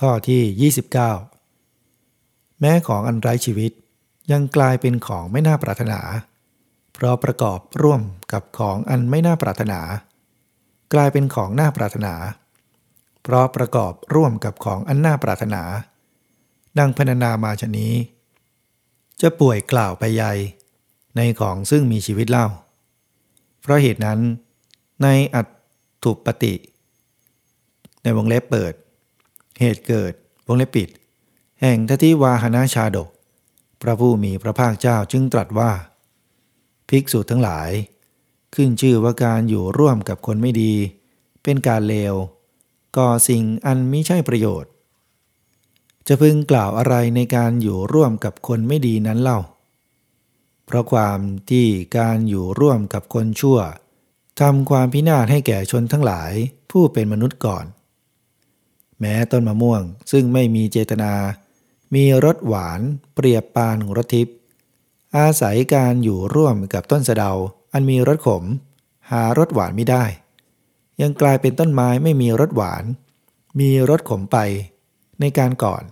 ข้อที่ 29 แม้ของอันไร้ชีวิตยังกลายเป็นของไม่น่าปรารถนา เพราะประกอบร่วมกับของอันไม่น่าปรารถนา กลายเป็นของน่าปรารถนา เพราะประกอบร่วมกับของอันน่าปรารถนา ดังพรรณนามาชนี้ จะป่วยกล่าวไปใหญ่ในของซึ่งมีชีวิตเล่า เพราะเหตุนั้น ในอัตถุปฏิในวงเล็บเปิด เหตุเกิดวงเล็บปิด แห่งทติวาหนาชาดก พระผู้มีพระภาคเจ้าจึงตรัสว่า ภิกษุทั้งหลาย ขึ้นชื่อว่าการอยู่ร่วมกับคนไม่ดี เป็นการเลว ก่อสิ่งอันไม่ใช่ประโยชน์ จะพึงกล่าวอะไรในการอยู่ร่วมกับคนไม่ดีนั้นเล่า เพราะความที่การอยู่ร่วมกับคนชั่วทำความพินาศให้แก่ชนทั้งหลายผู้เป็นมนุษย์ก่อน แม้ต้นมะม่วงซึ่งไม่มีเจตนา มีรสหวานเปรียบปานรสทิพย์อาศัยการอยู่ร่วมกับต้นสะเดา อันมีรสขม หารสหวานไม่ได้ ยังกลายเป็นต้นไม้ไม่มีรสหวาน มีรสขมไปในการก่อน